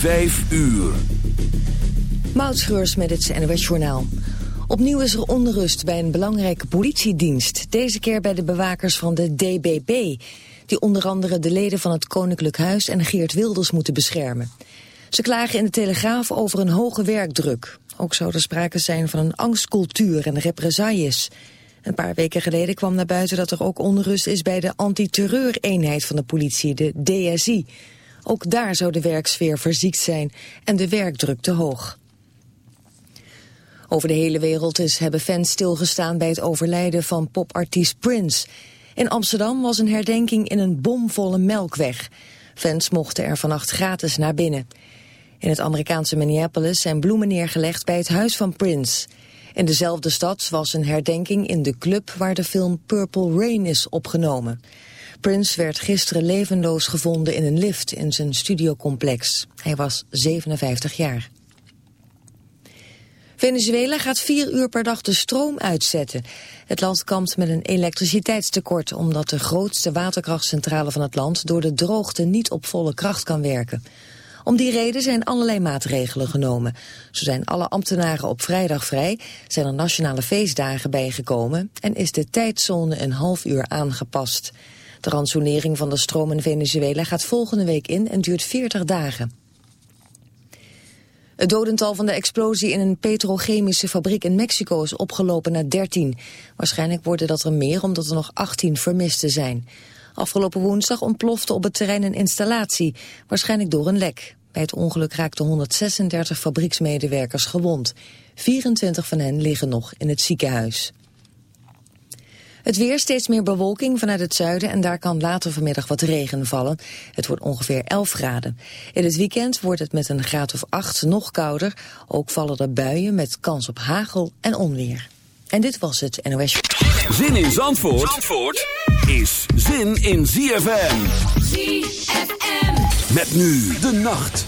Vijf uur. Moutschreurs met het NWS Journaal. Opnieuw is er onrust bij een belangrijke politiedienst. Deze keer bij de bewakers van de DBB. Die onder andere de leden van het Koninklijk Huis en Geert Wilders moeten beschermen. Ze klagen in de Telegraaf over een hoge werkdruk. Ook zou er sprake zijn van een angstcultuur en represailles. Een paar weken geleden kwam naar buiten dat er ook onrust is bij de antiterreureenheid van de politie, de DSI. Ook daar zou de werksfeer verziekt zijn en de werkdruk te hoog. Over de hele wereld is, hebben fans stilgestaan bij het overlijden van popartiest Prince. In Amsterdam was een herdenking in een bomvolle melkweg. Fans mochten er vannacht gratis naar binnen. In het Amerikaanse Minneapolis zijn bloemen neergelegd bij het huis van Prince. In dezelfde stad was een herdenking in de club waar de film Purple Rain is opgenomen. Prince werd gisteren levenloos gevonden in een lift in zijn studiocomplex. Hij was 57 jaar. Venezuela gaat vier uur per dag de stroom uitzetten. Het land kampt met een elektriciteitstekort... omdat de grootste waterkrachtcentrale van het land... door de droogte niet op volle kracht kan werken. Om die reden zijn allerlei maatregelen genomen. Zo zijn alle ambtenaren op vrijdag vrij, zijn er nationale feestdagen bijgekomen... en is de tijdzone een half uur aangepast. De ransonering van de stroom in Venezuela gaat volgende week in en duurt 40 dagen. Het dodental van de explosie in een petrochemische fabriek in Mexico is opgelopen naar 13. Waarschijnlijk worden dat er meer omdat er nog 18 vermisten zijn. Afgelopen woensdag ontplofte op het terrein een installatie, waarschijnlijk door een lek. Bij het ongeluk raakten 136 fabrieksmedewerkers gewond. 24 van hen liggen nog in het ziekenhuis. Het weer steeds meer bewolking vanuit het zuiden en daar kan later vanmiddag wat regen vallen. Het wordt ongeveer 11 graden. In het weekend wordt het met een graad of 8 nog kouder. Ook vallen er buien met kans op hagel en onweer. En dit was het NOS. Zin in Zandvoort, Zandvoort is zin in ZFM. ZFM. Met nu de nacht.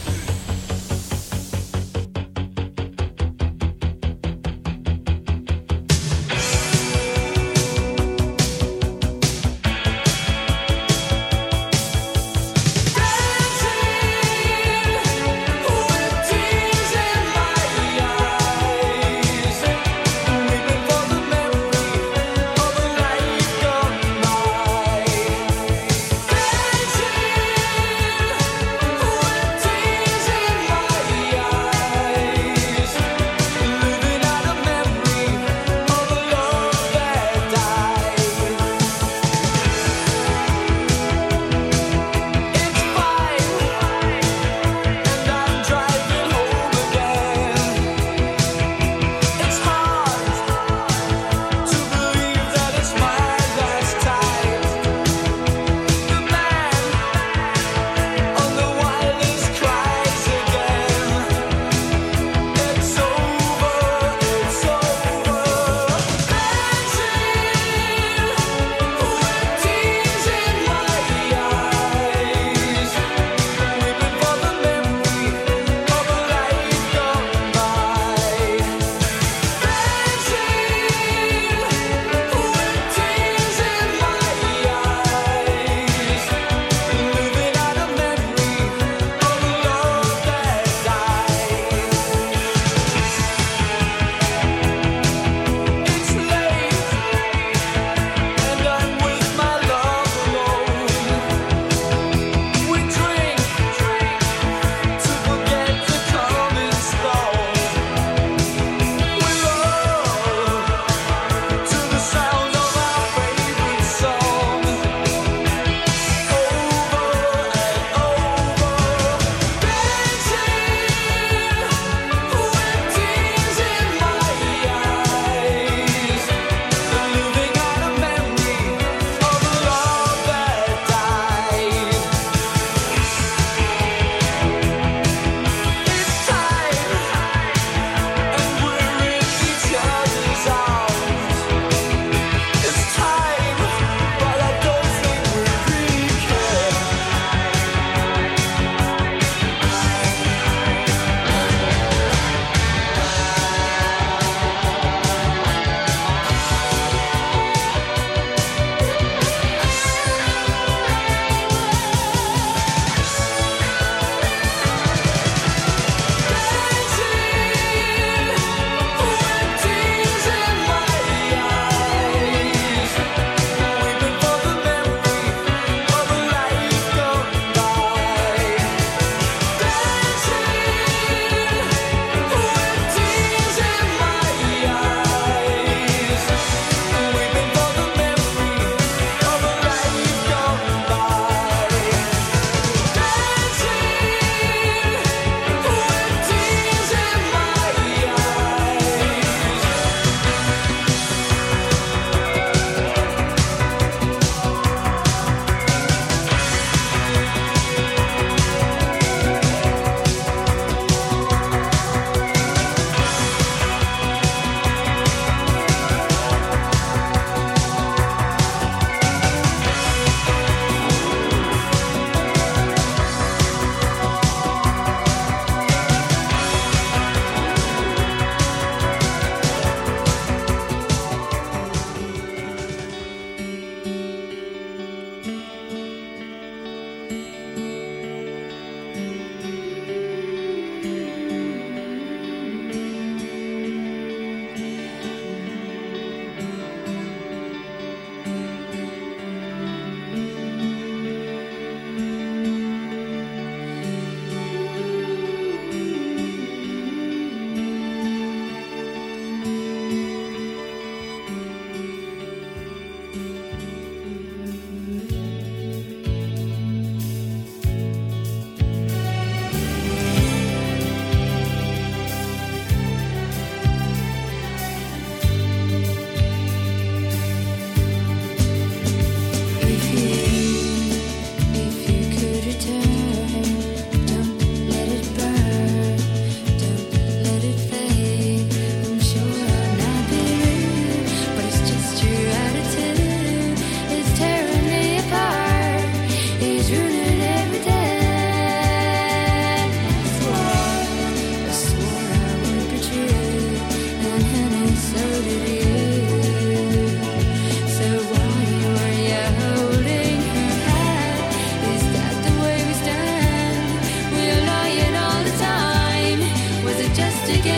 together.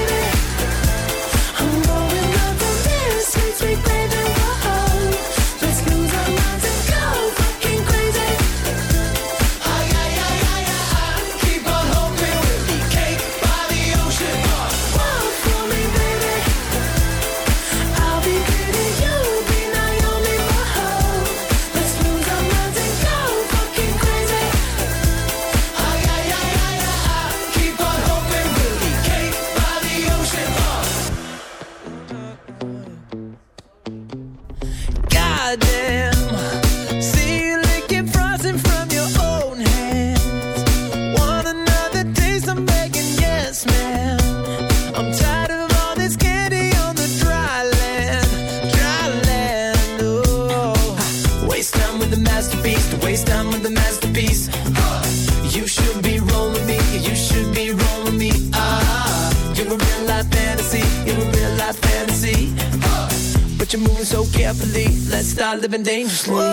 Living dangerously.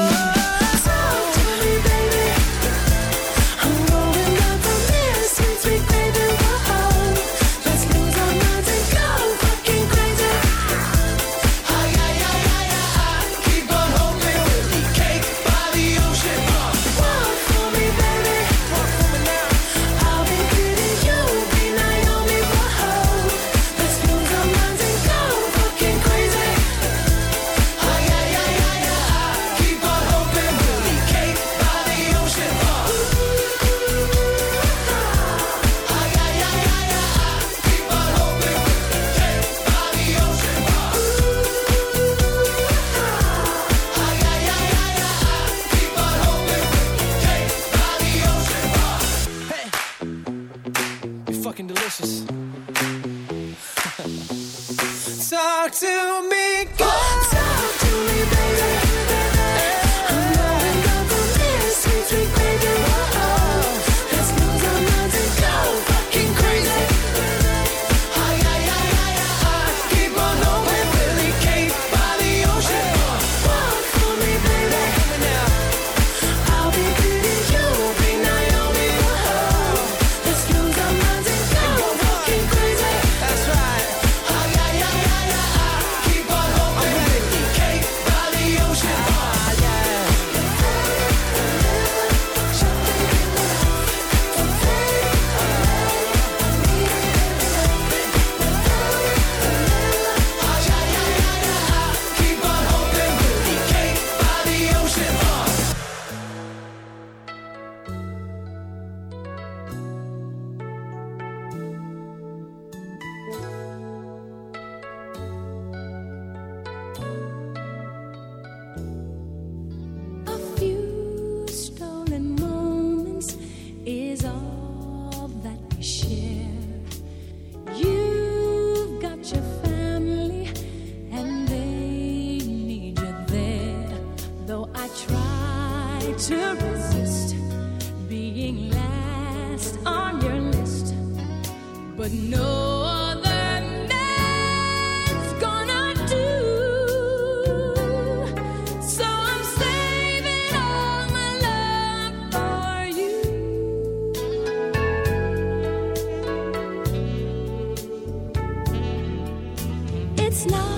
It's not.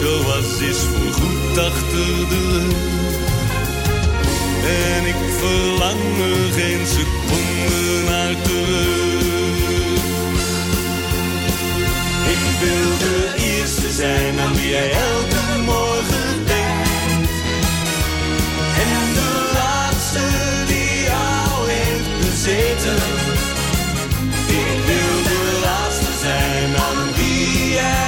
Dat ik zo was is voorgoed achter de rug. En ik verlang er geen seconde naar terug. Ik wil de eerste zijn aan wie jij elke morgen denkt. En de laatste die jou heeft bezeten. Ik wil de laatste zijn aan wie jij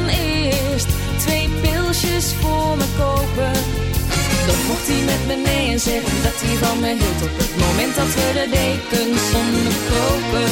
en zeggen dat hij van me hield Op het moment dat we de dekens zonder kopen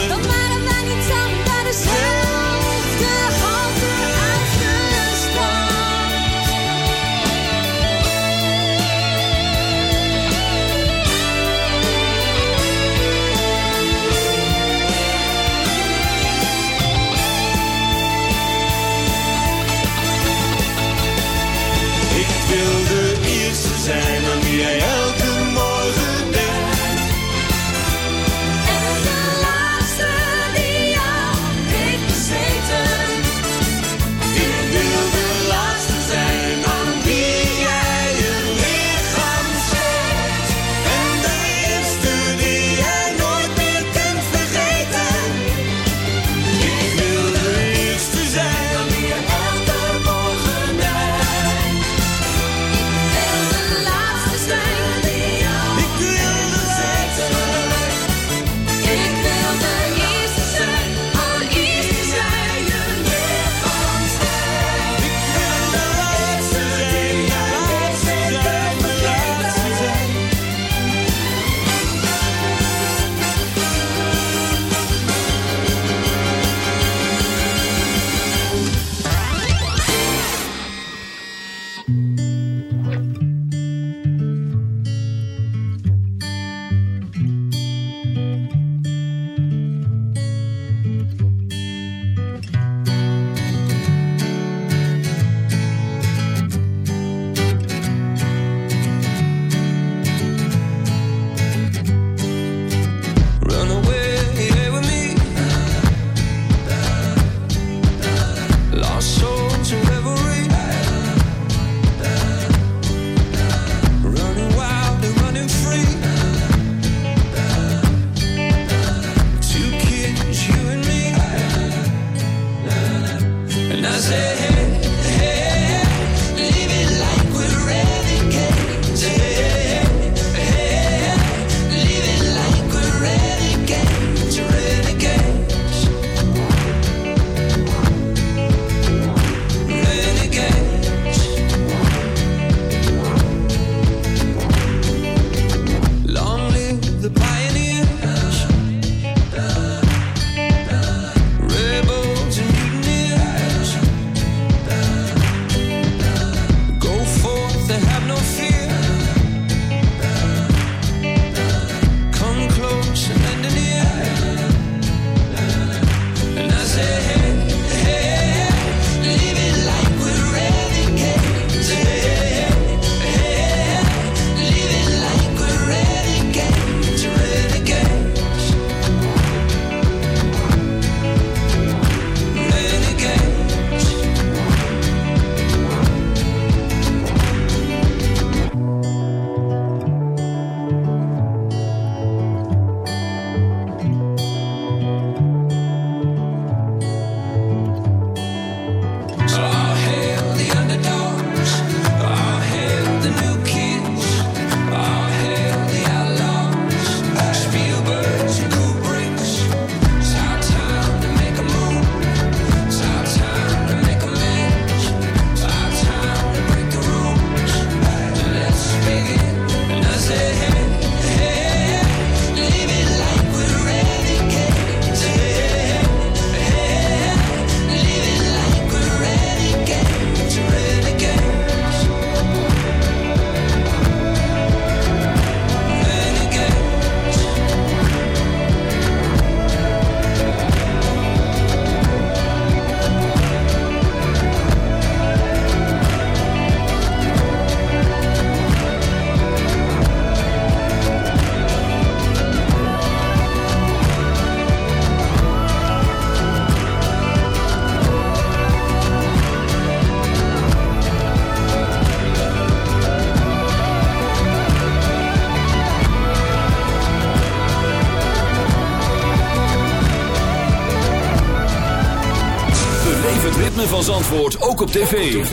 Beleef het ritme van Zandvoort ook op tv.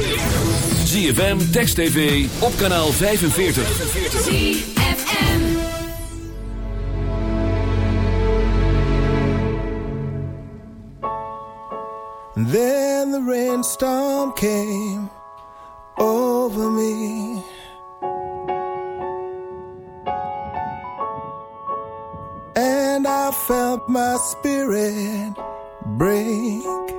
ZFM, Text TV, op kanaal 45. Then the rainstorm came over me. And I felt my spirit break.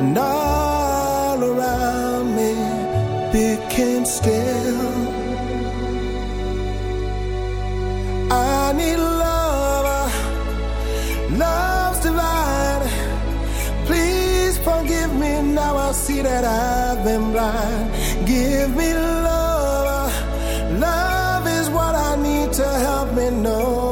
and all around me became still. I need love. love's divine. Please forgive me now. I see that I've been blind. Give me love, love is what I need to help me know.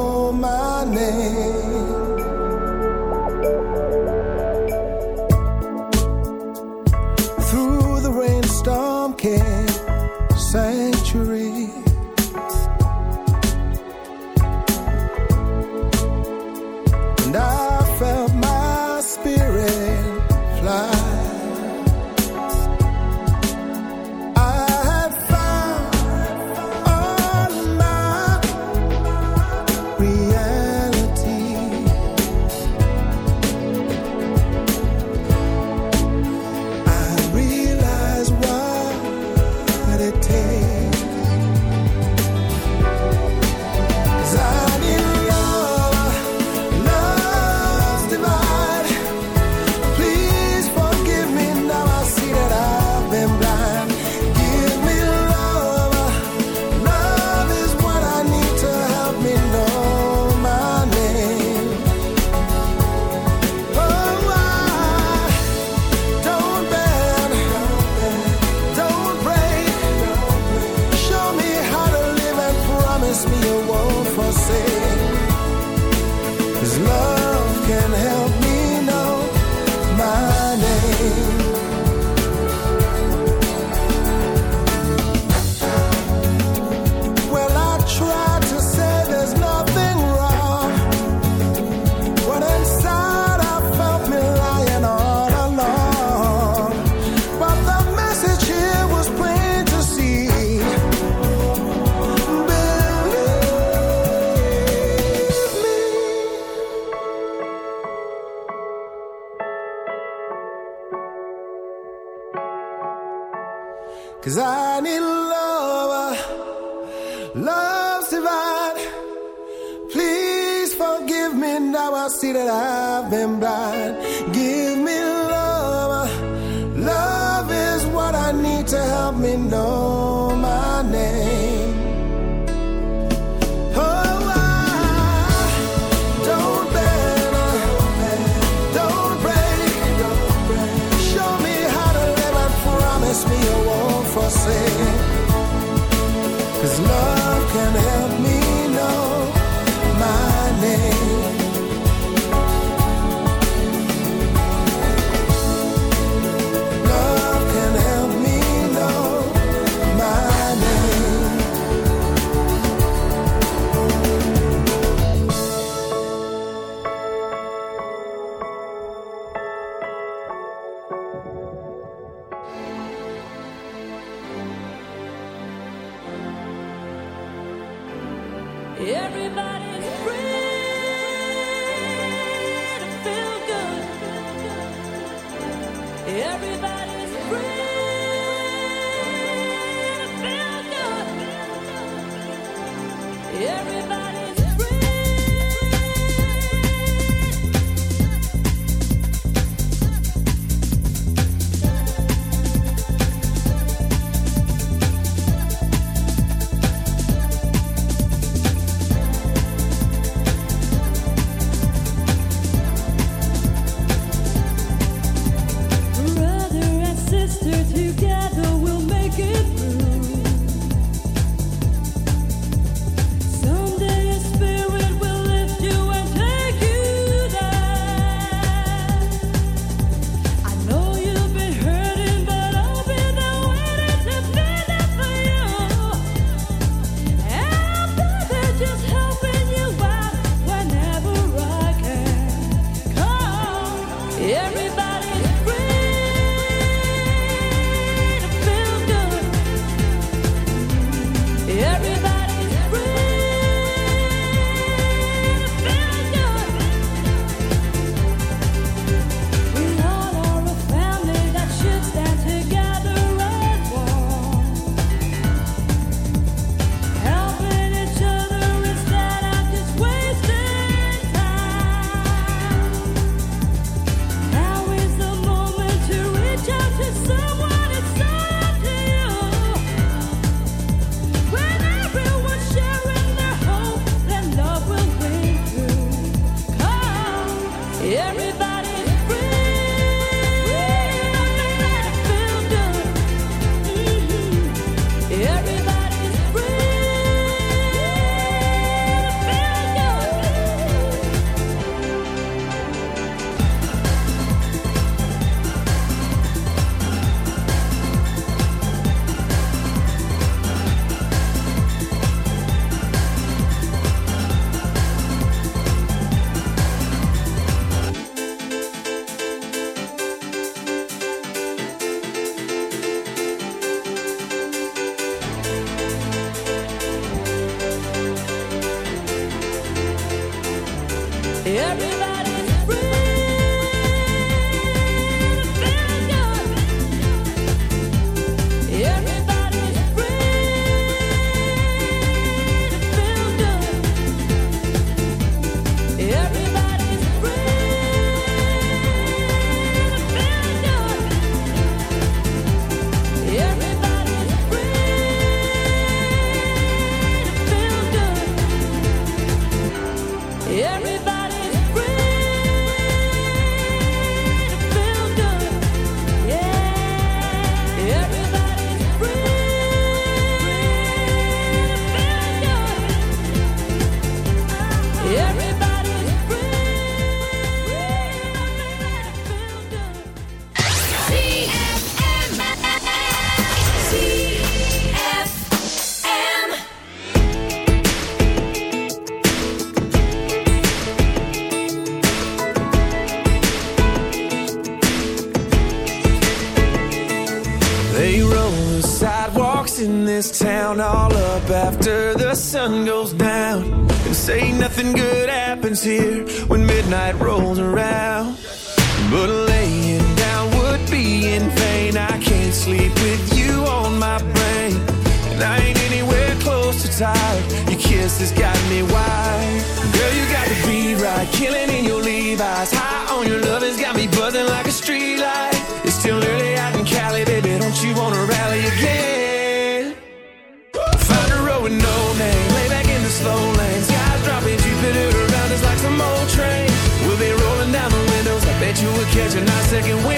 second wind.